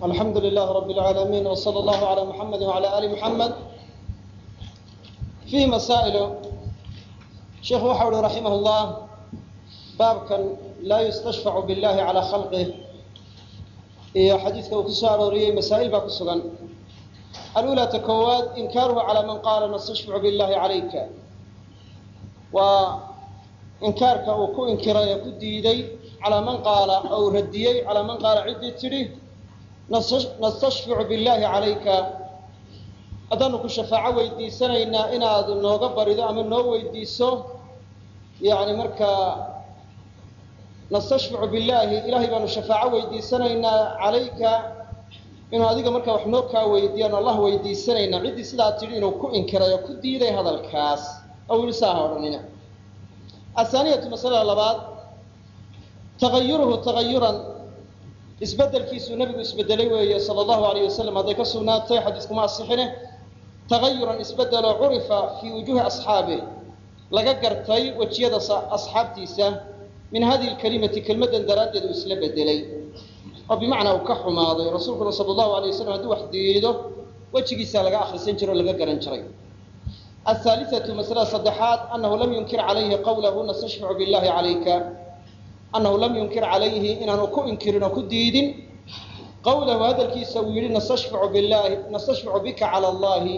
alxamdu lilah rab اlcaalamiin wslى اllahu عalى muxamedi wعalى ali muxamed fiihi masaa'ilu sheikhu waxa uhi raximah اllah baabkan laa yustashfacu biاllahi calى khalqih iyo xadiidka uu ku soo arooriyey masaa'il baa ku sugan alula ta koowaad inkaaruhu calى man qaala nastashficu biاllahi calayka waa inkaarka uu ku inkiray ee ku diiday calaa man qaala ou radiyey calaa man qaala ciddii tidhi nastashficu billaahi calayka. Haddaanu ku shafaaco weydiisanaynaa inaad nooga barido ama noo weydiiso yani markaa nastashficu billaahi ilaahay baanu shafaaco weydiisanaynaa calayka inuu adiga markaa wax noo kaa weydiiyaanu allah weydiisanaynaa. Ciddii sidaa tidhi inuu ku inkiray oo ku diiday hadalkaas. Oo wili saaha odhanina. Ahaaniyatu masalada labaad tagayuruhu tagayuran isbedelkiisuu nabigu isbedelay weeye sala allahu alayh wasalam hadday ka sugnaatay xadiiskuma asixine. Tagayuran isbedeloo curifa fii wujuuhi asxaabih laga gartay wejiyada asxaabtiisa min hadihi lkalimati kelmaddan daraaddeed uu isla bedelay. Oo bimacnaa uu ka xumaaday. Rasuulkuna sala allahu alay wasalam hadduu wax diido wejigiisaa laga akhrisan jiray oo laga garan jiray. Ahaaliatu masalada saddexaad anahu lam yunkir calayhi qawlahu nastashficu billahi calayka annahu lam yunkir calayhi inaanu ku inkirin oo ku diidin qawlahu hadalkiisa uu yidhi nastashficu bika cala allahi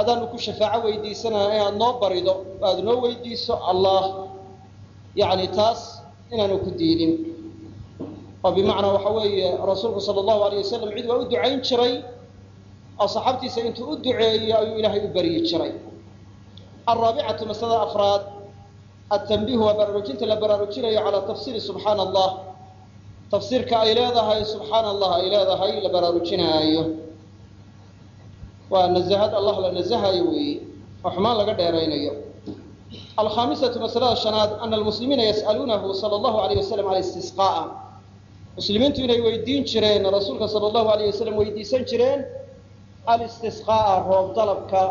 adaanu ku shafaaco weydiisanaya inaad noo barido aada noo weydiiso allah yani taas inaanu ku diidin oo bimacnaa waxa weeye rasuulku sala allahu alayh wasalam cid waa u ducayn jiray oo saxaabtiisa intuu u duceeyo ayuu ilaahay u baryi jiray alraabicatu masalada afraad atanbiihu waa baraarujinta la baraarujinayo calaa tafsiiri subxaana allah tafsiirka ay leedahay subxaana allah ay leedahay la baraarujinaayo waa nazahad allah la nazahayo weeye oo xumaan laga dheeraynayo alkhaamisatu masalada shanaad ana almuslimiina yas'aluunahu sala allahu alayh wasalam cala istisqaa'a muslimiintu inay weydiin jireen rasuulka sala allahu alayh wasalam weydiisan jireen alistisqaa'a roob dalabka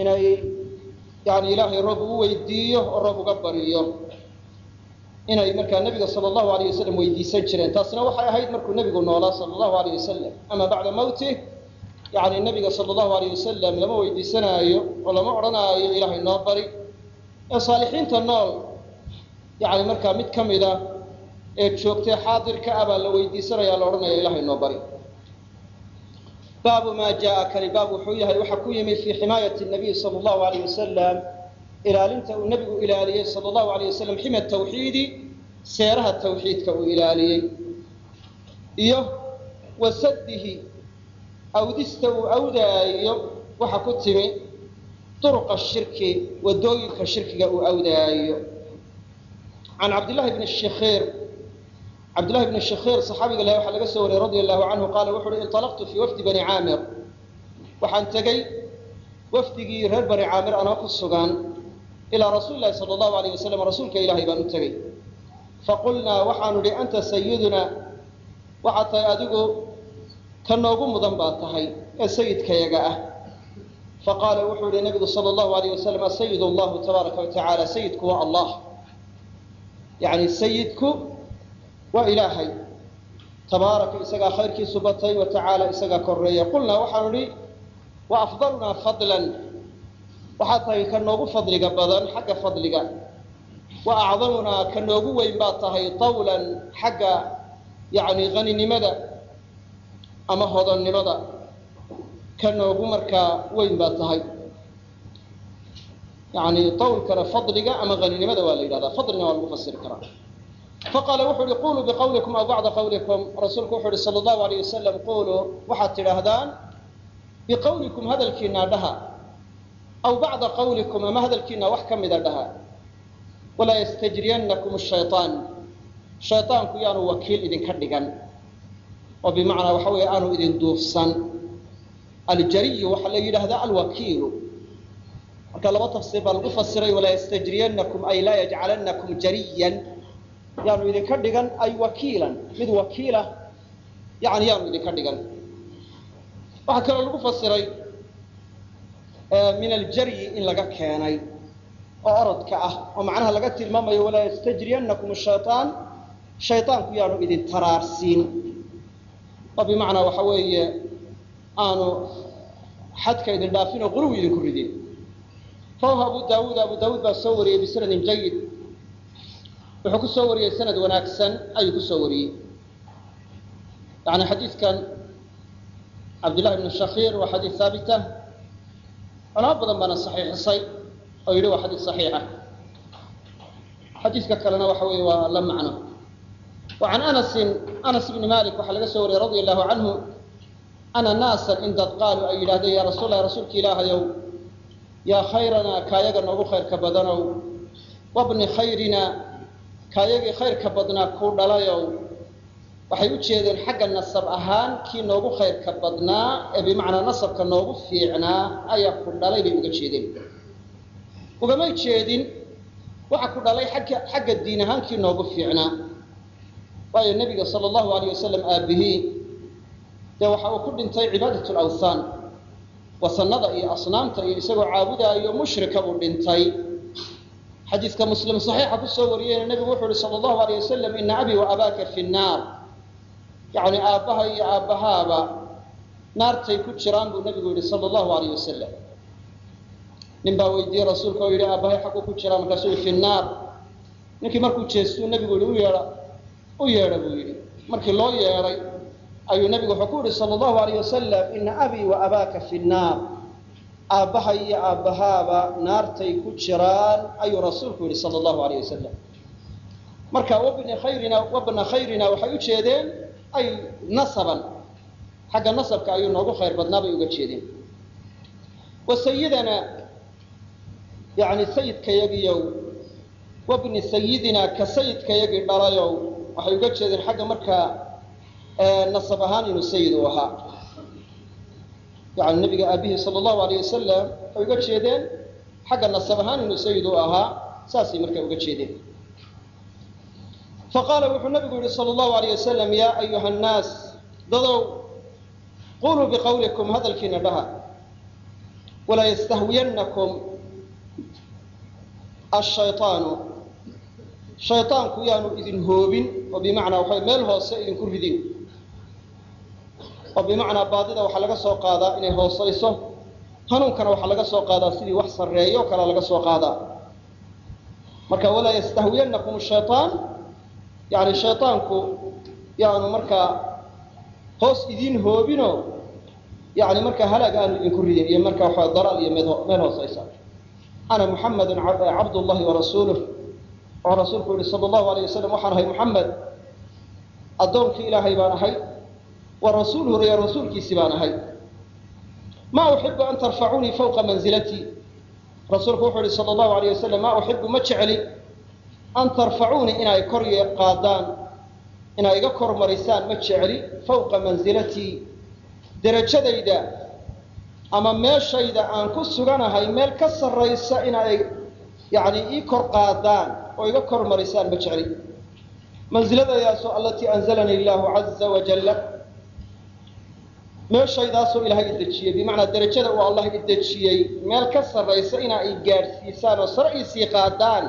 inay yani ilaahay roob ugu weydiiyo oo roob uga bariyo. Inay markaa nebiga sala allahu alayh wasalam weydiisan jireen. Taasina waxay ahayd markuu nebigu noolaa sala allahu alayh wasalam ama bacda mawtih yani nebiga sala allahu alayh wasalam lama weydiisanaayo oo lama odhanaayo ilaahay noo bari. Ee saalixiinta nool yani markaa mid ka mida ee joogtay xaadirka ah baa la weydiisanaya la odhanaya ilaahay noo bari baabu maa jaa kani baab wuxuu yahay waxaa ku yimi fii ximaayati nabiy sala allahu alayh wasalam ilaalinta uu nebigu ilaaliyey sala allahu alayh wasalam xima tawxiidi seeraha tawxiidka uu ilaaliyey iyo wasadihi awdista uu awdaayo waxa ku timi duruqa shirki waddooyinka shirkiga uu awdaayo can cabdillahi bni shikhiir cabdillahi bni shikhiir saxaabiga leh waxaa laga soo wariyey radia allahu canhu qaala wuxu uhi inطalaqtu fii wafdi bani caamir. Waxaan tegey wafdigii reer bani caamir anoo ku sugan ilaa rasuuli sala allahu alayh wasalam rasuulka ilaahay baan u tegey. Faqulnaa waxaanu idhi anta sayiduna waxaad tahay adigu ka noogu mudan baad tahay ee sayidkayaga ah. Faqaala wuxuu yihi nabigu sala allahu alayh wasalam asayid allahu tabaaraka wa sayidku waa allah. Yani sayidku waa ilaahay. Tabaaraka isagaa khayrkiisu batay wa tacaala isagaa koreeya qulnaa waxaanu idhi wa afdalunaa fadlan. Waxaad tahay ka noogu fadliga badan xagga fadliga. Wa acdamunaa ka noogu weyn baad tahay tawlan xagga yani haninimada ama hodonnimada ka noogu markaa weyn baad tahay. Yani tawlkana fadliga ama haninimada waa la yidhahdaa. Fadlina waa lagu fasiri karaa faqaala wuxuu uhi quluu biqawlikum aw bacda qawlikum rasuulku wuxu uhi sala allahu alayh wasalam quluu waxaad tidhaahdaan biqawlikum hadalkiinaa dhaha aw bacda qawlikum ama hadalkiinaa wax ka mida dhaha walaa yastajriyannakum shayaan shaydaanku yaanu wakiil idinka dhigan oo bimacnaa waxa weeye aanu idin duufsan aljariyu waxaa la yidhaahdaa alwakiilu marka laba tafsiir baa lagu fasiray walaa yastajriyannakum ay laa yajcalannakum jariyan yaanu idinka dhigan ay wakiilan. Mid wakiila yani yaanu idinka dhigan. Waxaa kaloo lagu fasiray min aljaryi in laga keenay oo orodka ah oo macnaha laga tilmaamayo walaa yastajriyannakum shayaan shaydaanku yaanu idin taraarsiin. Oo bimacnaa waxa weeye aanu xadka idin dhaafin oo quluwi idinku ridin. Rawahu abu daawuud abu daawuud baa soo wariyey bisanadin jayid wuxuu ku soo wariyey sanad wanaagsan ayuu ku soo wariyey. Yani xadiidkan cabdillahi bn shakiir waa xadiid haabita culamo badan baana saxiixisay oo yidhi waa xadiid saxiixa. Xadiidka kalena waxa weeye waa la macno. Wa can anasin anas bni malik waxaa laga soo wariyey radia allahu canhu ana naasan in dad qaaluu ay yidhahdeen yaa rasuul lah rasuulka ilaahayow yaa khayranaa kaayaga noogu khayrka badanow. Wabni khayrina kaayagii khayrka badnaa kuu dhalayow waxay u jeedeen xagga nasab ahaan kii noogu khayrka badnaa ee bimacnaa nasabka noogu fiicnaa ayaa ku dhalay bay uga jeedeen. Ugamay jeedin waxa ku dhalay agga xagga diin ahaan kii noogu fiicnaa. Waayo nebiga sala allahu alayh wasalam aabihii dee waxa uu ku dhintay cibaadat lawthaan wasanada iyo asnaamta iyo isagoo caabudaayo mushrika buu dhintay xadiidka muslim saxiixa ku soo wariyeyna nebigu wuxuu uhi sala allahu alayh wasalam ina abii wa abaaka fi nnaar. Yacni aabbaha iyo aabbahaaba naartay ku jiraan buu nebigu yihi sala allahu alayh wasalam nin baa weydiiyey rasuulka oo yidhi aabbahay xagguu ku jiraa markaasuu yihi fi nnaar. Ninkii markuu jeestuu nebigu yihi u yeedha u yeedha buu yidhi. Markii loo yeedhay ayuu nebigu wuxuu ku yihi sala allahu alayh wasalam ina abii wa abaaka fi nnaar aabbaha iyo aabbahaaba naartay ku jiraan ayuu rasuulku yihi sala allahu alayh wasalam marka wabni khayrina wabna khayrina waxay u jeedeen ay nasaban. Xagga nasabka ayuu noogu khayr badnaa bay uga jeedeen. Wa sayidana yani sayidkayagiyow wabni sayidina ka sayidkayagii dhalayow waxay uga jeedeen xagga markaa nasab ahaan inuu sayid u ahaa yani nabiga aabihii sala allahu alayh wasalam waxay uga jeedeen xagga nasab ahaan inuu sayid ahaa saasay markaa uga jeedeen. Faqaala wuxuu nabigu yihi sala allahu alayh wasalam yaa ayuha nnaas dadow quluu biqawlikum hadalkiina dhaha. Walaa yastahwiyannakum ashayطaanu shayطaanku yaanu idin hoobin oo bimacnaa waxa meel hoose idinku ridin oo bimacnaa baadida waxaa laga soo qaadaa inay hoosayso. Hanuunkana waxaa laga soo qaadaa sidii wax sarreeyo o kalea laga soo qaadaa. Marka walaa yastahwiyannakum shayطaan yani shayطaanku yaanu markaa hoos idiin hoobino yani markaa halaag aanu idinku ridin iyo markaa waxa dalaal iyo meel hoosaysa. Ana muxamedun cabdullahi warasuuluh oo rasuulku yihi sala allahu alayh wasalam waxaan ahay muxamed addoonkii ilaahay baan ahay wa rasuuluhu iyo rasuulkiisii baan ahay. Ma uxibu an tarfacuunii fawqa manzilatii rasuulku wuxuu yihi sala allahu alayh wasalam ma uxibu ma jecli an tarfacuunii inay kor qaadaan inay iga kor ma jecli fawqa manzilatii derajadayda ama meeshayda aan ku suganahay meel ka sarraysa inay yani ii kor qaadaan oo iga kor ma jecli mansiladaydaasoo allatii anzalanii illaahu caza wajalla meeshaydaasoo ilaahay i dejiyey bimacnaa derajada uu allah dejiyey meel ka sarraysa inaa i gaadhsiisaan oo sare iisii qaadaan.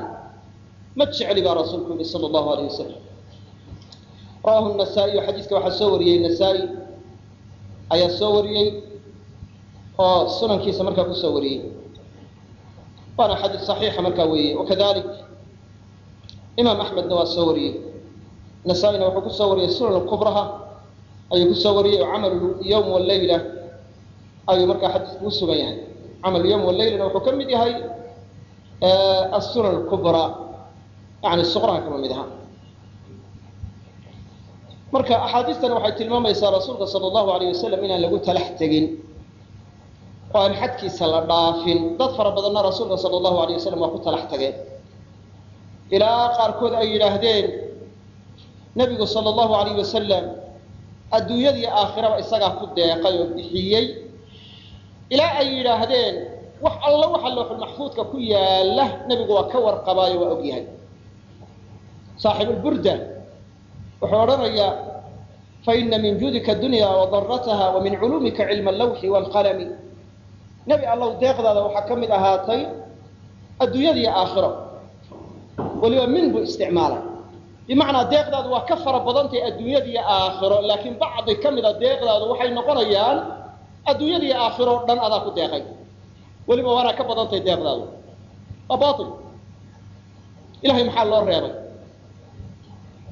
Ma jecli baa rasuulku yihi sala allahu alayh wasalam rawahu nasaa-iyu xadiiska waxaa soo wariyey nasaa-i ayaa soo wariyey oo sunankiisa markaa ku soo wariyey. Waana xadiid saxiixa markaa weeye. Wakadalik imaam axmedna waa soo wariyey. Nasaa-ina wuxuu ku soo wariyey sunan kubraha ayuu ku soo wariyey oo camal yowm waleyla ayuu markaa xadiisku usugan yahay. Camal yowm waleylana wuxuu ka mid yahay asunan kubra yani suqraha kama mid aha marka axaadiistani waxay tilmaamaysaa rasuulka sala allahu alayh wasalam inaan lagu talax tegin oo aan xadkiisa la dhaafin. Dad fara badanna rasuulka sala allahu alayh wasalam waa ku talax tageen. Ilaa qaarkood ay yidhaahdeen nebigu sala allahu alayh wasalam adduunyadii aakhiraba isagaa ku deeqay oo bixiyey. Ilaa ay yidhaahdeen wax alla waxa looxulmaxfuudka ku yaalla nebigu waa ka warqabaayo waa ogyahay saaxibulburda wuxuu odhanayaa faina min juudika dunya wadarataha wa min culuumika cilma allawxi waalqalami nebi allow deeqdaada waxaa ka mid ahaatay adduunyadiiyo aakhiro. Weliba min buu isticmaalay bimacnaa deeqdaadu waa ka fara badantahay adduunyada iyo aakhiro laakiin bacdi ka mida deeqdaadu waxay noqonayaan adduunyada iyo aakhiro o dhan adaa ku deeqay. Weliba waana ka badantahay deeqdaadu. Waa bail ilahay maxaa loo reebay?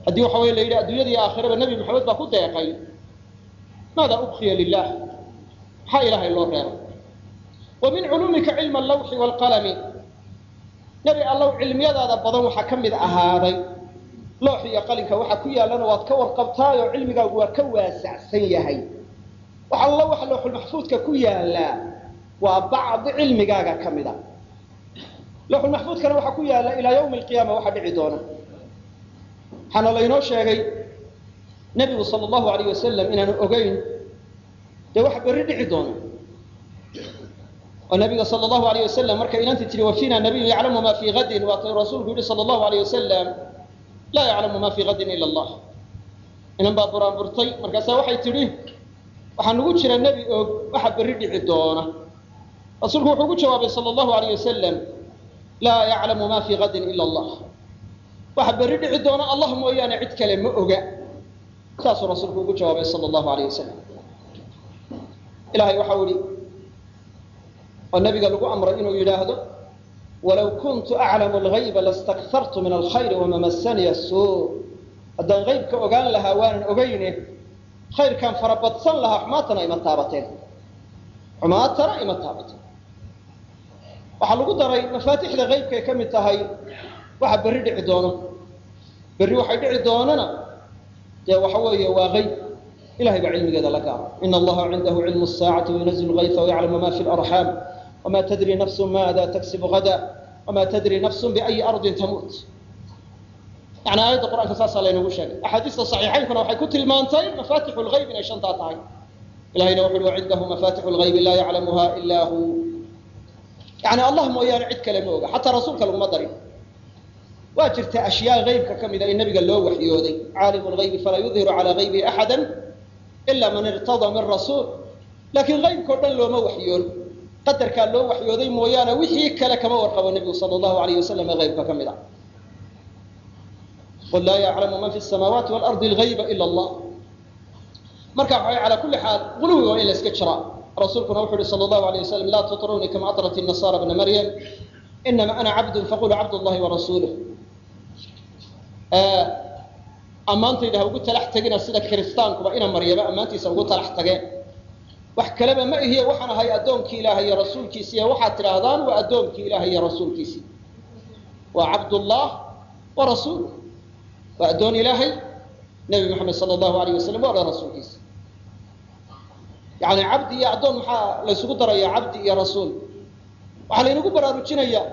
Haddii waxa wey la yidhi adduunyada iyo aakhiraba nebi maxamed baa ku deeqay maada ubqiya lilah maxaa ilaahay loo reebay? Wa min culuumika cilma allawxi waalqalami nebi allow cilmiyadaada badan waxaa ka mid ahaaday loox iyo qalinka waxa ku yaallana waad ka warqabtaayoo cilmigaagu waa ka waasacsan yahay. Wax allo waxa looxulmaxfuudka ku yaallaa waa bacdi cilmigaaga ka mid a. Looxulmaxfuudkana waxaa ku yaalla ilaa yawmi alqiyaama waxa dhici doona. Waxaana laynoo sheegay nebigu sala allahu alayh wasalam inaanu ogeyn dee waxa berri dhici doona. Oo nabiga sal allahu alayh wasalam markay inanti tihi wa fiina nabiyun yaclamu ma fii hadin waatay rasuulku yihi sala allahu alayh wasalam laa yaclamu ma fii hadin ila allah. Inan baa buraanburtay. Markaasaa waxay tidhi waxaa nagu jira nebi og waxa berri dhici doona. Rasuulku wuxuu ku jawaabay sala allahu alayh wasalam laa yaclamu ma fii hadin ila allah. Waxa berri dhici doona allah mooyaane cid kale ma oga. Saasuu rasuulku ugu jawaabay sala allahu alayh wasalam ilahay waxau ihi oo nabiga lagu amray inuu yidhaahdo walow kuntu aclamu algayba lastakartu min alkhayri wama masaniya suu haddaan qaybka ogaan lahaa waanan ogayne khayrkaan farabadsan lahaa xumaatana ima taabateen xumaatana ima taabateen waxaa lagu daray mafaatixda qaybkay ka mid tahay waxa berri dhici doono berri waxay dhici doonana dee waxa weeye waa qayb ilahay baa cilmigeeda la gaara ina allaha cindahu cilmu saacati wayunazil gayfa wayaclamu ma fi larxaam wma tadri nafsu maada taksibu hada wma tadri nafsu biayi ardin tamuut yani aayadda qur'aanka saasaa laynagu sheegay axaadiista saxiixaynkuna waxay ku tilmaantay mafatixu lgayb inay shantaa tahay ilahayna wuxu uhi wacindahu mafatixu lgaybi laa yaclamuha ila hu yani allah mooyaane cid kale ma oga xataa rasuulka laguma darin waa jirta ashyaa gaybka ka mida in nabiga loo waxyooday caalimu lgaybi falaa yudhiru calaa gaybihi axada ila man irtada min rasuul laakiin gaybkao dhan looma waxyoon qadarkaa loo waxyooday mooyaane wixii kale kama warqabo nebigu sal allahu alayh wasalam ee qaybka ka mid a qul laa yaclamu man fi samaawaati waalardi algayba ila allah. Marka calaa kulli xaal quluwiga waa in la jiraa rasuulkuna wuxu uhi sal allahu alayh wasalam laa tutrunii kama atrat الnasaara bna maryam. Inama ana cabdun faquluu cabd llahi warasuuluh ammaantayda ha ugu talax tegina sida kiristaankuba ina maryaba ammaantiisa ugu talax tageen wax kaleba ma ihiye waxaan ahay addoonkii ilaahay iyo rasuulkiisi iyo waxaad tidhaahdaan waa addoonkii ilaahay iyo rasuulkiisii waa cabdullah wa rasuul waa addoon ilaahay nebi moxamed sala allahu alayh wasalam waa rasuulkiisi. Yani cabdi iyo addoon maxaa laysugu daraya cabdi iyo rasuul? Waxaa laynagu baraarujinayaa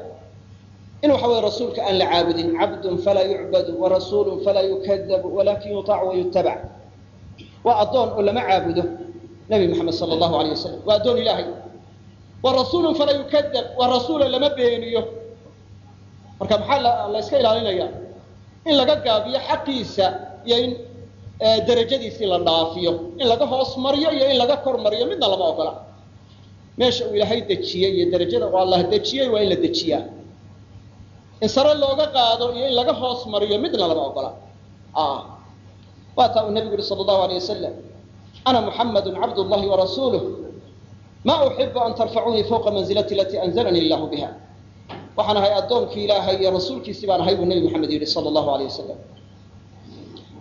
in waxa weye rasuulka aan la caabudin. Cabdun falaa yucbadu warasuulun falaa yukadabu walakin yutaac wayutabac waa addoon oo lama caabudo nabi maxamed sal allahu alayh wasalam waa addoon ilaahay. Wa rasuulun falaa yukadab waa rasuulo lama beeniyo. Marka maxaa la yska ilaalinaya? In laga gaabiyo xaqiisa iyo in derajadiisii la dhaafiyo. In laga hoos mariyo iyo in laga kor mariyo midna lama ogola. Meesha uu ilaahay dejiyey iyo derajada uu allah dejiyey waa in la dejiyaa. In sare looga qaado iyo in laga hoos mariyo midna lama ogola. Waa taa uu nabigu yihi sal allahu alayh wasalam ana muxamadu cabd llahi warasuuluh ma uxibu an tarfacuunii fawqa manzilati alatii anzalanii illahu biha waxaan ahay addoonkii ilaahay iyo rasuulkiisii baan ahay buu nebi maxamed yidhi sala allahu alayh wasalam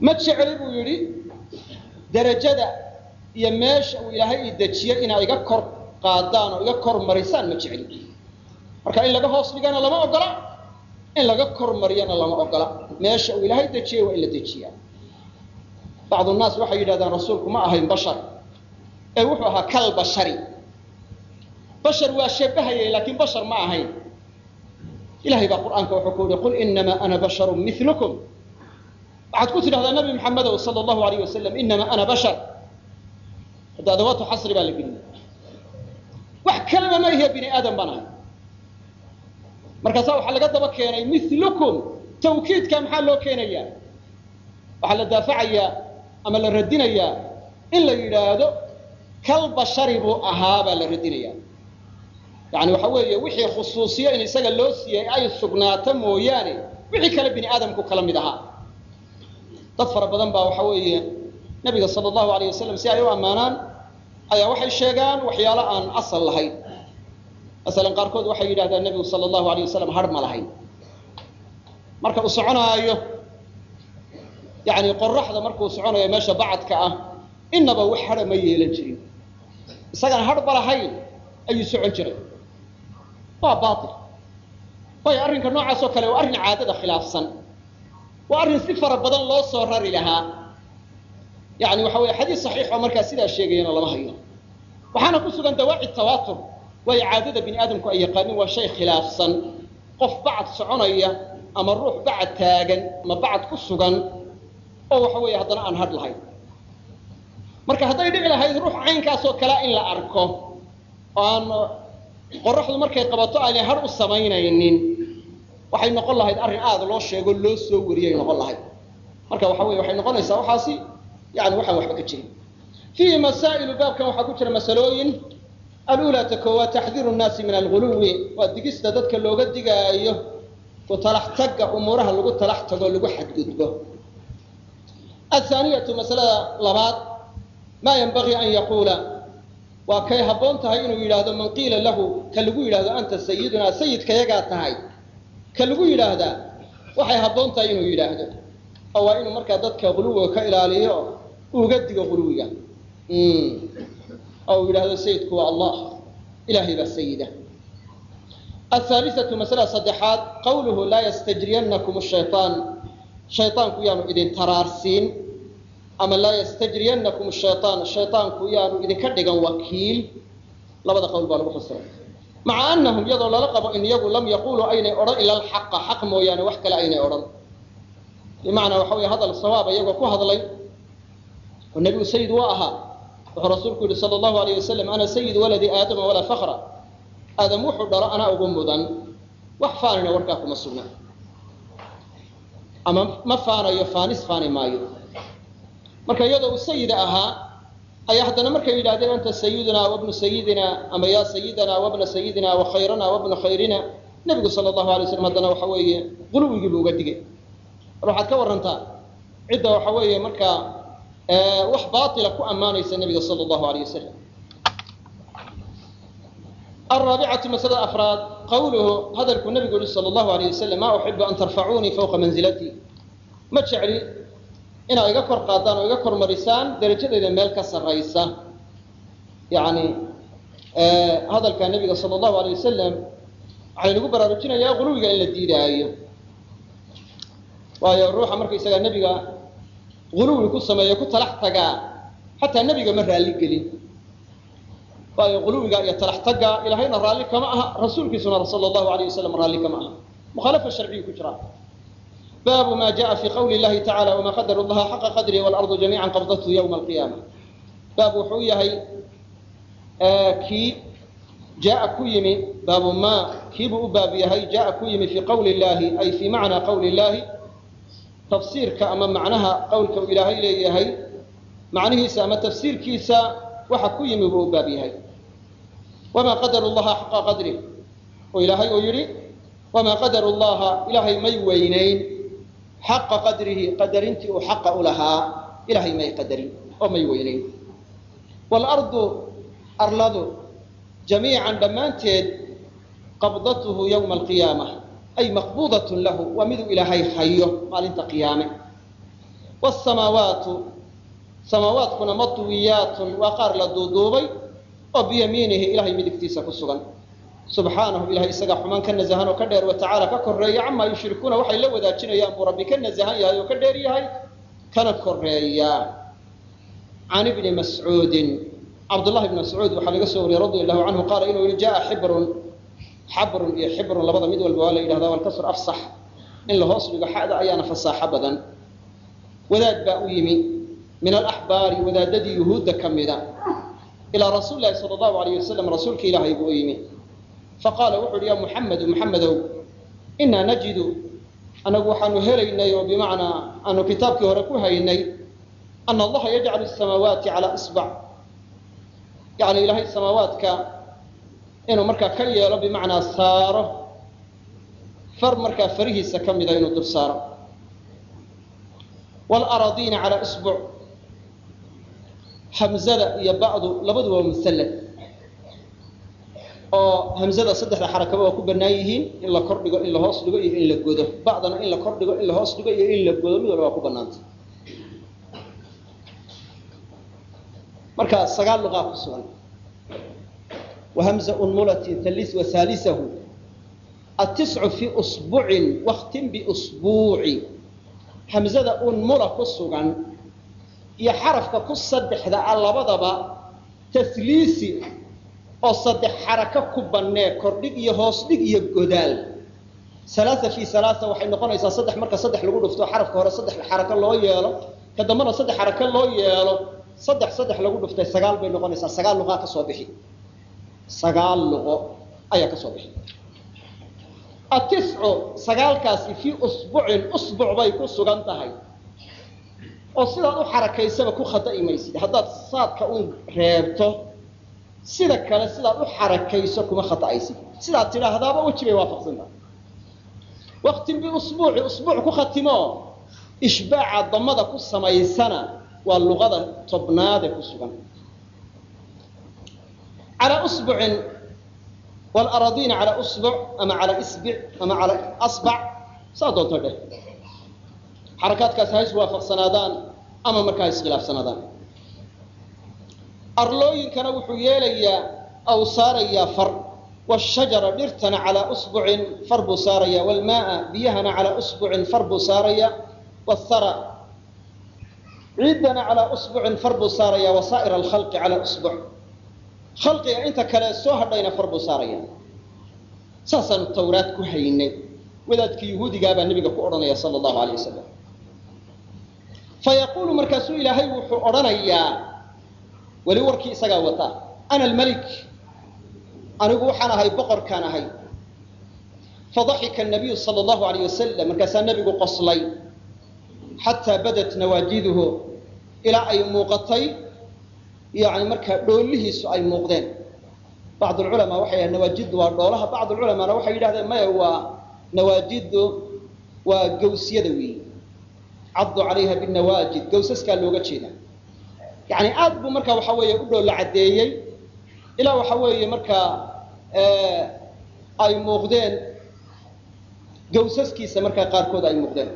ma jecli buu yidhi derajada iyo meesha uu ilaahay i dejiyey inaa iga kor qaadaan oo iga kor marisaan ma jecli marka in laga hoos dhigana lama ogola in laga kor mariyana lama ogola meesha uu ilaahay dejiyey waa in la dejiyaa bacdu naas waxay yidhahdaan rasuulku ma ahayn bashar ee wuxuu ahaa kal bashari bashar waa shabahayay laakiin bashar ma ahayn ilahay baa qur'aanka wuxuu ku yihi qul inamaa ana basharu milukum waxaad ku tidhahdaa nabi maxamedow sala allahu alayh wasalam inamaa ana bashar hadda adawaatu xasri baa la geliyay wax kaleba ma ihe bini aadam baan ahay markaasaa waxaa laga daba keenay milukum tawkiidka maxaa loo keenayaa waxaa la daafacayaa ama la radinayaa in la yidhaahdo kal bashari buu ahaa baa la radinayaa yani waxa weeye wixii khusuusiyo in isaga loo siiyey ay sugnaato mooyaane wixii kale bini aadamku kala mid ahaa. Dad fara badan baa waxa weeye nebiga sala allahu alayh wasalam si ay u ammaanaan ayaa waxay sheegaan waxyaalo aan asal lahayn. Masalan qaarkood waxay yidhahdaan nebigu sala allahu alayh wasalam har ma lahayn. Marka uu soconaayo yani qoraxda markuu soconayo meesha bacadka ah inaba wax hadha ma yeelan jirin. Isagaan hadhba lahayn ayuu socon jiray. Waa baail waayo arrinka noocaas oo kale waa arrin caadada khilaafsan. Waa arrin si fara badan loo soo rari lahaa. Yani waxa weye xadiis saxiix oo markaa sidaa sheegayana lama hayo. Waxaana ku sugan dawaaci tawaatur waayo caadada bini aadamku ay yaqaanin waa shay khilaafsan. Qof bacad soconaya ama ruux bacad taagan ama bacad ku sugan oo waxa weeye haddana aan hadh lahayn. Marka hadday dhici lahayd ruux caynkaasoo kalea in la arko oo aan qoraxdu markay qabato aanay hadh u samaynaynin waxay noqon lahayd arrin aada loo sheego loo soo wariyay noqon lahayd. Marka waxa weye waxay noqonaysaa waxaasi yani waxaan waxba ka jirin. Fiihi masaa'ilu baabkan waxaa ku jira masalooyin. Alulaa ta koowaad taxdiiru nnaasi min alguluwi waa digista dadka looga digaayo. Ku talax umuuraha lagu talax tago lagu xadgudbo athaaniyatu masalada labaad maa yanbagii an yaquula waa kay habboon tahay inuu yidhaahdo man qiila lahu ka lagu yidhahdo anta sayidunaa sayidkayagaa tahay ka lagu yidhaahdaa waxay habboon tahay inuu yidhaahdo oo waa inuu markaa dadka quluwiga ka ilaaliyo uga digo quluwiga oo uu yidhahdo sayidku waa allah ilahay baa sayida ahaalisatu masalada saddexaad qawluhu laa yastajriyanakum shayaan shayطaanku yaanu idin taraarsiin ama laa yastajriyanakum shayaan shayطaanku yaanu idinka dhigan wakiil. Labada qowl baa lagu fasiray maca anahum iyadoo lala qabo in iyagu lam yaquluu aynay odhan ila alxaqa. Xaq mooyaane wax kale aynay odhan. Bimacnaa waxa weye hadal sawaaba iyagoo ku hadlay oo nebigu sayid waa ahaa. Wuxuu rasuulku yihi sala allahu alayh wasalam ana sayid waladi aadama walaa fakra aadam wuxuu dhalo anaa ugu mudan. Wax faanina warkaa kuma sugna ama ma faanayo faanis faani maayo. Marka iyadoo uu sayida ahaa ayaa haddana markay yidhahdeen anta sayidunaa wabnu sayidina ama yaa sayidana wabna sayidina wa khayrana wabna khayrina. Nebigu sala allahu alay slam haddana waxa weeye quluwigiibu uga digay. Mar waxaad ka warantaa cidda waxa weeye markaa wax baatila ku ammaanaysa nebiga sala allahu alayh wasalam alraabicatu masalada afraad qawluhu hadalkuu nebigu yihi sala allahu alayh wasalam maa uxibu an tarfacuunii fawqa manzilatii ma jecli inaad iga kor qaadaan oo iga kor marisaan darajadeyda meel ka sarraysa yani hadalka nebiga sala allahu alayh wasalam waxaa laynagu baraarujinayaa quluwiga in la diidaayo waayo ruuxa markaysagaa nebiga guluwi ku sameeyo ku talax tagaa xataa nebiga ma raalli gelin quluwiga iyo talaxtaga ilaahayna raalli kama aha. Rasuulkiisuna sal lahu alay waslam raalli kama aha. Mukhalafa sharciyu ku jira. Baabu ma jaa fi qawli llahi tacala wma qadaru llaha xaqa qadri walardu jamiica qabdathu ywma alqiyaama. Baab wuxuu yahay kii jaa ku yimi baabu ma kiibuu u baab yahay jaa ku yimi fii qawli llahi ay fii macnaa qawli llahi tafsiirka ama macnaha qowlka uu ilaahay leeyahay macnihiisa ama tafsiirkiisa waxa ku yimi buu u baab yahay wama qadaru llaha xaqa qadrih oo ilaahay uu yidhi wamaa qadaru llaha ilaahay may weynayn xaqa qadrihi qadarintii uu xaqa u lahaa ilahay may qadarin oo may weynayn waalardu arladu jamiican dhammaanteed qabdatuhu yowma alqiyaama ay maqbuudatun lahu waa miduu ilaahay hayo maalinta qiyaame. Wsamaawaatu samaawaadkuna matwiyaatun waa qaar la duuduubay oo biyamiinihi ilahay midigtiisa ku sugan. Subxaanahu ilahay isagaa xumaan ka nazahan oo ka dheer watacaala ka koreeya camaa yushrikuuna waxay la wadaajinayaan buu rabbi ka nazahan yahay oo ka dheer yahay kana koreeya can ibni mascuudin cabdullahi ibni mascuud waxaa laga soo wariyey radia allahu canhu qaala inuu yihi jaa xibrun xabrun iyo xibrun labada mid walba waa la yidhahda walkasr afsax. In la hoos dhigo xada ayaana fasaaxo badan. Wadaad baa u yimi min alaxbaari wadaadadii yuhuudda ka mida ilaa rasuuli lahi sala allahu alayh wasalam rasuulka ilaahay buu u yimi faqaala wuxu uhi ya muxamedu muxamedow inaa najidu anagu waxaanu helaynay oo bimacnaa aanu kitaabkii hore ku haynay ana allaha yajcalu samaawaati calaa isbac yani ilaahay samaawaadka inuu markaa ka yeelo bimacnaa saaro far markaa farihiisa ka mida inuu dul saaro wاlaraadiina calaa isbuc hamzada iyo ba'du labadu waa oo hamzada saddexda xarakaba waa ku bannaan yihiin in la kor dhigo in la hoos dhigo iyo in la godo. Ba'dana in la kor dhigo in la hoos dhigo iyo in la godo mid walba waa ku bannaanta. Marka sagaal luqaa ku sugan. Wahamza unmulatin talis wahaalisahu atiscu fi usbucin waktin biusbuuci hamzada unmula ku sugan iyo xarafka ku saddexda a labadaba tasliisi oo saddex xarako ku bannee kordhig iyo hoos dhig iyo godaal. Alaaa fi alaaa waxay noqonaysaa saddex marka saddex lagu dhufto xarafka hore saddex xarako loo yeelo ka dambana saddex xarako loo yeelo saddex saddex lagu dhuftay sagaal bay noqonaysaa sagaal luqaa ka soo bixi. Sagaal luqo ayaa ka soo bixi. Atiscu sagaalkaasi fii usbucin usbuc bay ku sugan tahay oo sidaad u xarakaysaba ku khada'i maysid haddaad saadka un reebto sida kale sidaad u xarakayso kuma khata'aysid sidaad tidhaahdaaba weji bay waktin biusbuuci usbuuc ku khatimo ishbaaca damada ku samaysana waa luqada tobnaade ku sugan. Calaa usbucin wlaraadiina calaa usbuc ama calaa isbic ama calaa asbac saa doonto dheh. Xarakaadkaasi ha waafaqsanaadaan ama markaa iskhilaafsanaadaan arlooyinkana wuxuu yeelayaa aw saarayaa far washajara dhirtana calaa usbucin far buu saaraya wlmaaa biyahana calaa usbucin far buu saaraya wthara ciiddana calaa usbucin far buu saaraya wasaa'ir alkhalqi calaa usbuc. Khalqiga inta kale soo hadhayna far buu saaraya saasaanu tawraad ku haynay wadaadkii yuhuudigaabaa nebiga ku odhanaya sala allahu alay wasalam fayaquulu markaasuu ilaahay wuxuu odhanayaa weli warkii isagaa wataa ana almalik anigu waxaan ahay boqorkaan ahay fadaxika nabiyu sala allahu alayh wasalam markaasaa nebigu qoslay xataa badat nawaajiduhu ilaa ay muuqatay yani markaa dhoolihiisu ay muuqdeen bacd lculamaa waxay yidhahdeen nawaajiddu waa dhoolaha bacd lculamaana waxay yidhahdeen maya waa nawaajiddu waa gawsyada weeyi caddu calayha binawaajid gawsaskaa looga jeeda. Yani aad buu markaa waxa weeye u dhoolla caddeeyey ilaa waxa weeye markaa ay muuqdeen gawsaskiisa markaa qaarkood ay muuqdeen.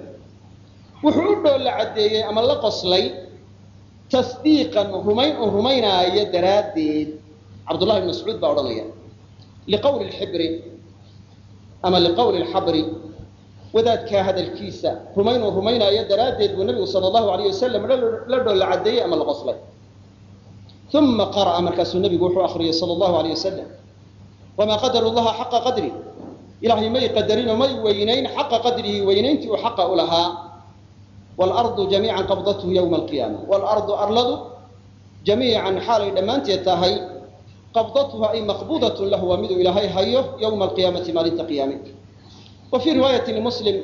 Wuxuu u dhoolla caddeeyey ama la qoslay tasdiiqan rumayn uu rumaynaayo daraaddeed cabdullahi bn mascuud baa odhanaya liqawli lxibri ama liqawli lxabri wadaadkaa hadalkiisa rumayn uu rumaynaayo daraaddeed buu nabigu sala allahu alayh wasalam la dhoolla caddeeyey ama la qoslay. Uma qara'a markaasuu nebigu wuxuu akriyay sala allahu alayh wasalam wamaa qadaru llaha xaqa qadri. Ilaahay may qadarinoo may weynayn xaqa qadrihi weynayntii uu xaqa u lahaa. Wlardu jamiican qabdathu yowma alqiyaama. Waalardu arladu jamiican xaalay dhammaanteed tahay qabdathu ay maqbudatun lahu waa miduu ilaahay hayo yowma alqiyaamati maalinta qiyaame wa fii riwaayati limuslim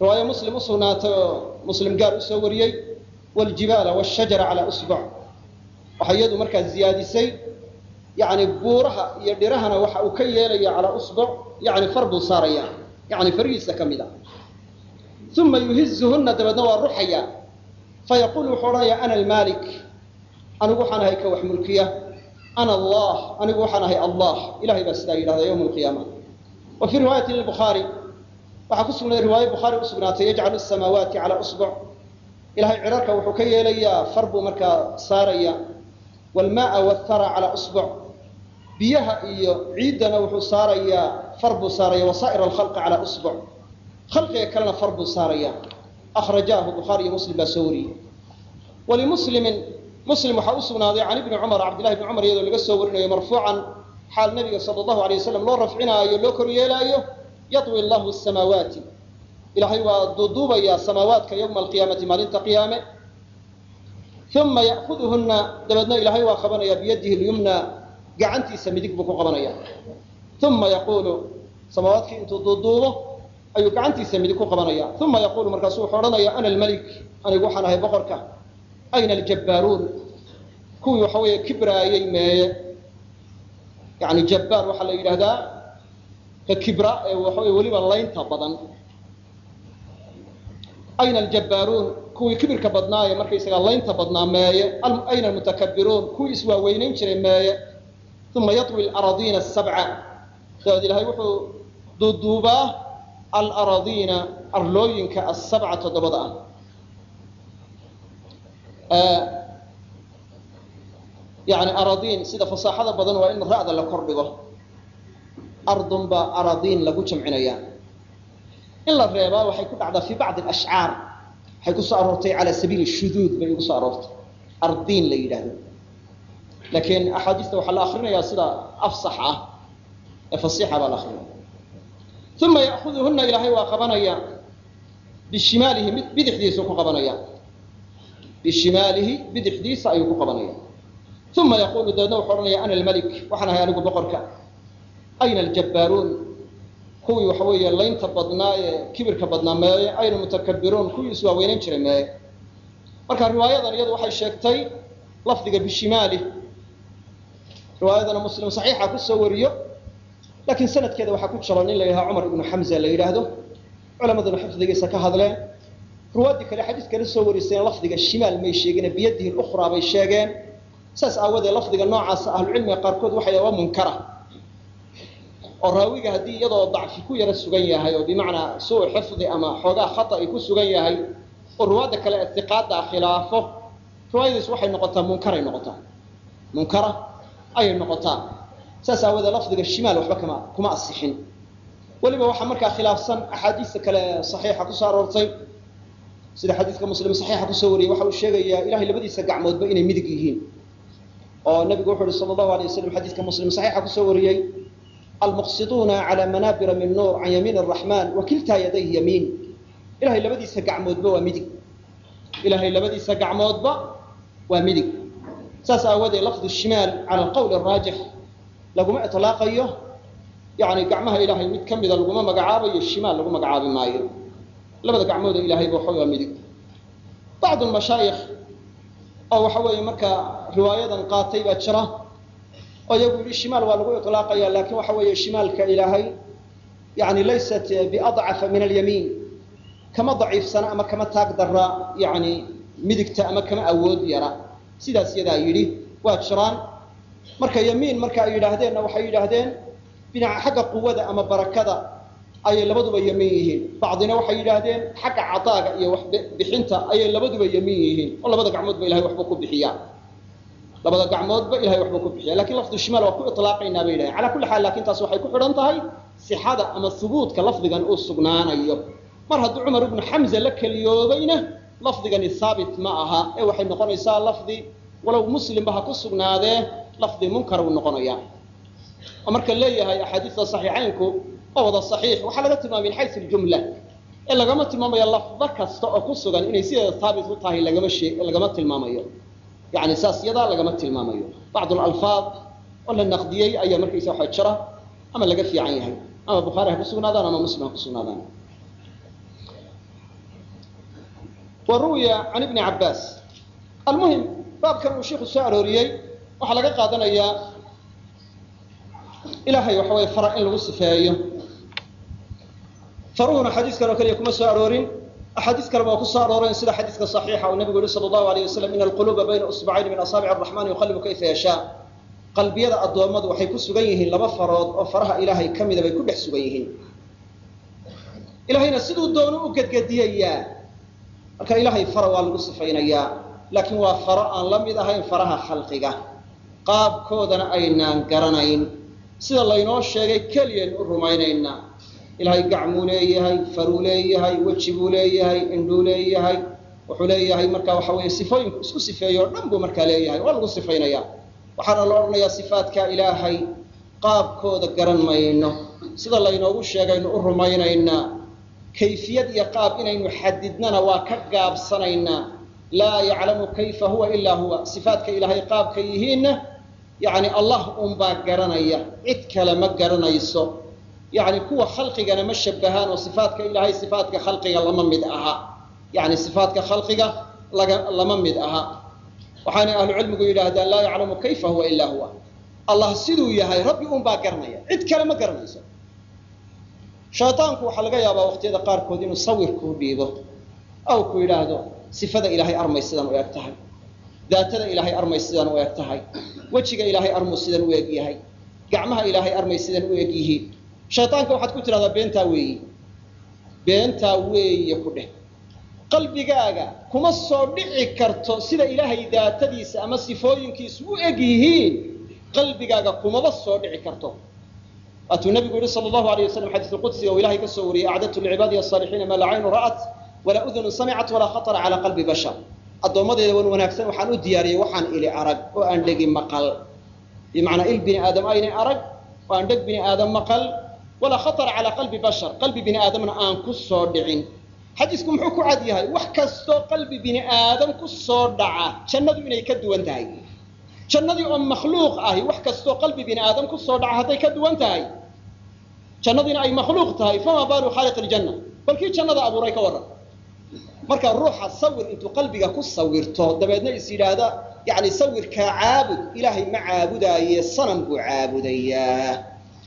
riwaayo muslim u sugnaatay oo muslim gaar u soo wariyey wljibaala washajara calaa usbuc waxay iyadu markaa ziyaadisay yani buuraha iyo dhirahana waxa uu ka yeelaya calaa usbuc yani far buu saaraya yani farihiisa ka mid a uma yuhizuhuna dabeedna waa ruxaya fayaquul wuxuu odhanayaa ana almaalik anigu waxaan ahay ka wax mulkiya ana allah anigu waxaan ahay allah ilahay baa sidaa yidhahda yowma alqiyaama wa fii riwaayati lbukhaari waxaa ku sugnay riwaayo bukhaari usugnaatay yajcalu samaawaati calaa usbuc ilahay cirarka wuxuu ka yeelayaa far buu markaa saaraya. Wlmaaa wthara calaa usbuc biyaha iyo ciiddana wuxuu saarayaa far buu saaraya. Wasaa'ir alkhalqi calaa usbuc khalqiga kalena far buu saaraya. Akrajaahu bukhaari iyo muslim baa soo wariyey. Walimuslimin muslim waxaa u sugnaaday can ibni cumar cabdillahi bni cumar iyadoo laga soo warinayo marfuucan xaal nabiga sala allahu alay wasalam loo rafcinaayo loo kor yeelaayo yadwi allahu samaawaati ilaahay waa duuduubayaa samaawaadka yowma alqiyaamati maalinta qiyaame. Uma ya'kuduhuna dabeedna ilaahay waa qabanaya biyadihi lyumna gacantiisa midig buu ku qabanaya. Uma yaquulu samaawaadkii intuu duuduubo ayuu gacantiisa midig ku qabanaya. Uma yaquulu markaasu wuxuu odhanaya ana almalik anigu waxaan ahay boqorka. Ayna aljabbaaruun kuwii waxa weeye kibraayey meeye yani jabbaar waxaa la yidhaahdaa ka kibra ee waxa wey weliba laynta badan. Ayna aljabbaaruun kuwii kibirka badnaaye markaysagaa laynta badnaa meeye. Ayna almutakabbiruun kuwii iswaaweynayn jiray meeye. Uma yaطwi alaradiina asabca dabeed ilaahay wuxuu duuduubaa alaradiina arlooyinka asabca toddobada ah yani aradiin sida fasaaxada badan waa in ra'da la kor dhigo ardun baa aradiin lagu jamcinaya. In la reebaa waxay ku dhacdaa fi bacdi alashcaar waxay ku aroortay cala sabiili shuduud bay ugu soo aroortay. Ardiin la yidhaahdo. Laakiin axaadiista waxaa la akrinayaa sida afsax ah ee fasiixa baa la akrinaya uma ya'kuduhuna ilaahay waa qabanaya. Bishimaalihi mid bidixdiisu ku qabanaya. Bishimaalihi bidixdiisa ayuu ku qabanaya uma yaqulu dabeedna wuxuu odhanaya ana almalik waxaan ahay anigu boqorka ayna aljabbaaruun kuwii waxa weeye laynta badnaa ee kibirka badnaa meeye ayna mutakabbiruun kuwii iswaaweynan jiray meeye marka riwaayadan iyadu waxay sheegtay lafdiga bishimaali riwaayadana muslim saxiixa ku soo wariyo laakiin sanadkeeda waxaa ku jiro nin la yidhaha cumar ibnu xamza la yidhaahdo culamaduna xifdigiisa ka hadleen ruwaaddii kale xadiis kala soo warisayna lafdiga shimaal may sheegine biyadihi lukhraa bay sheegeen saas aawadeed lafdiga noocaasa ahlucilmiga qaarkood waxay waa munkara. oo raawiga haddii iyadoo dacfi ku yaro sugan yahay oo bimacnaa suu xifdi ama xoogaa khata ku sugan yahay oo ruwaadda kale itiqaada khilaafo riwaayadiis waxay noqotaa munkaray noqotaa. Munkara ayay noqotaa. Saas aawadeed lafdiga shimaal waxba kama kuma asixin. Weliba waxaa markaa khilaafsan axaadiista kale saxiixa ku soo aroortay sida xadiidka muslim saxiixa ku soo wariyey waxa uu sheegayaa ilahay labadiisa gacmoodba inay midig yihiin oo nabigu wuxu uhi sal allahu alay wasalam xadiidka muslim saxiixa ku soo wariyey almuqsiduuna calaa manaabira min nuur can yamiin araxmaan wa kiltaa yadayhi yamiin. Ilahay labadiisa gacmoodba waa midig. Ilahay labadiisa gacmoodba waa midig. Saas aawadeed lafdu shimaal cala alqowl araajix laguma itlaaqayo yani gacmaha ilaahay mid ka mida laguma magacaabayo shimaal lagu magacaabi maayo. Labada gacmooda ilahayba waxa waa midig. Bacdu mashaayikh oo waxa weeye markaa riwaayadan qaatay baa jira. Oo iyagu yihi shimaal waa lagu ilaaqaya laakin waxa weeye shimaalka ilaahay yani laysat biadcafa min alyamiin. Kama daciifsana ama kama taag dara yani midigta ama kama awood yara. Sidaas yadaa yidhi waa jiraan. Marka yamiin marka ay yidhaahdeenna waxay yidhaahdeen dhinaca xagga quwada ama barakada ayay labaduba yamiin yihiin. Bacdina waxay yidhaahdeen xagga cadaaga iyo wax bixinta ayay labaduba yamiin yihiin. Oo labada gacmoodba ilahay waxba ku bixiya labada gacmoodba ilahay waxba ku bixiya laakiin lafdu shimaal waa ku ilaaqaynaa bay yidhahdeen. Cala kulli xaal laakiin taas waxay ku xidhan tahay sixada ama hubuutka lafdigan uu sugnaanayo. Mar hadduu cumar ibnu xamza la keliyoobayna lafdigani haabit ma aha. Ee waxay noqonaysaa lafdi walow muslimba ha ku sugnaadee lafdi munkar uu noqonaya oo marka leeyahay axaadiista saxiixaynku waa wada saxiix. Waxaa laga tilmaamay min xaysu ljumla ee lagama tilmaamayo lafdo kasta oo ku sugan inay sideeda haabit u tahay lagama shee lagama tilmaamayo. Yani saas yadaa lagama tilmaamayo. Bacdu alalfaad oo la naqdiyey ayaa markaysa waxa jira ama laga fiican yahay. Ama bukhaari ha ku sugnaadaan ama muslim ha ku sugnaadaan. Wa ruwiya can ibni cabbaas. Almuhim baabkan uu shiiku soo arooriyey waxaa laga qaadanayaa ilahay waxa weye fara in lagu sifeeyo faruhuna xadiiskan oo keliya kuma soo aroorin. Axaadiis kaleba waa ku soo arooreen sida xadiiska saxiixa uu nabigu yihi sala allahu alayh wasalam ina alquluuba bayna usbacayni min asaabic araxmani yuqallibu kayfa yashaa. Qalbiyada addoommadu waxay ku sugan yihiin laba farood oo faraha ilaahay ka mida bay ku dhex sugan yihiin. Ilahayna siduu doonu u gedgediyayaa. Marka ilaahay fara waa lagu sifaynayaa laakiin waa faro aan la mid ahayn faraha khalqiga. Qaabkoodana aynaan garanayn. Sida laynoo sheegay keliyan u rumaynaynaa ilaahay gacmuu leeyahay faruu leeyahay weji buu leeyahay indhuu leeyahay wuxuu leeyahay marka waxa weeye sifooyinku isku sifeeyo o dhan buu markaa leeyahay waa lagu sifaynaya waxaana la odhanayaa sifaadka ilaahay qaabkooda garan mayno. Sida laynoogu sheegaynu u rumaynaynaa kayfiyad iyo qaab inaynu xadidnana waa ka gaabsanaynaa laa yaclamu kayfa huwa ilaa huwa. Sifaadka ilaahay qaabka yihiinna yani allah unbaa garanaya. Cid kale ma garanayso yani kuwa khalqigana ma shabahaan oo sifaatka ilaahay sifaatka khalqiga lama mid aha. Yani sifaatka khalqiga laga lama mid aha. Waxaana ahlucilmigu yidhaahdaan laa yaclamu kayfa huwa ilaa huwa. Allah siduu yahay rabbi unbaa garanaya. Cid kale ma garanayso. Shaytaanku waxaa laga yaabaa waqtiyada qaarkood inuu sawir kuu dhiibo aw ku yidhaahdo sifada ilaahay armay sidan u eg tahay. Daatada ilaahay armay sidan u eg tahay. Wejiga ilaahay armuu sidan u eg yahay. Gacmaha ilaahay armay sidan u eg yihiin shaydaanka waxaad ku tidhahdaa beentaa weeyi. Beentaa weeye ku dheh. Qalbigaaga kuma soo dhici karto sida ilaahay daatadiisa ama sifooyinkiisu u eg yihiin. Qalbigaaga kumaba soo dhici karto. Waatuu nabigu yihi sal allahu alayh wasalam xadiis qudsi oo ilahay ka soo wariyey acdadtu licibaadiya asalixiina maa la caynu ra'at walaa udunu samicat walaa khatara calaa qalbi bashar. Addoommadeeda wan wanaagsan waxaan u diyaariyey waxaan ili arag oo aan dhegi maqal. Bimacnaa il bini aadam aynay arag oo aan dheg bini aadam maqal walaa khatara calaa qalbi bashar qalbi bini aadamna aan ku soo dhicin. Xadiisku muxuu ku cad yahay wax kastoo qalbi bini aadam ku soo dhaca jannadu inay ka duwan tahay. Jannadii oo makhluuq ahi wax kastoo qalbi bini aadam ku soo dhaca hadday ka duwan tahay. Jannadiina ay makhluuq tahay famaa baalu khaaliq iljanna balkii jannada abuuray ka warran. Marka ruuxa sawir intuu qalbiga ku sawirto dabeedna is yidhaahda yani sawirkaa caabud ilaahay ma caabudaaye sanam buu caabudayaa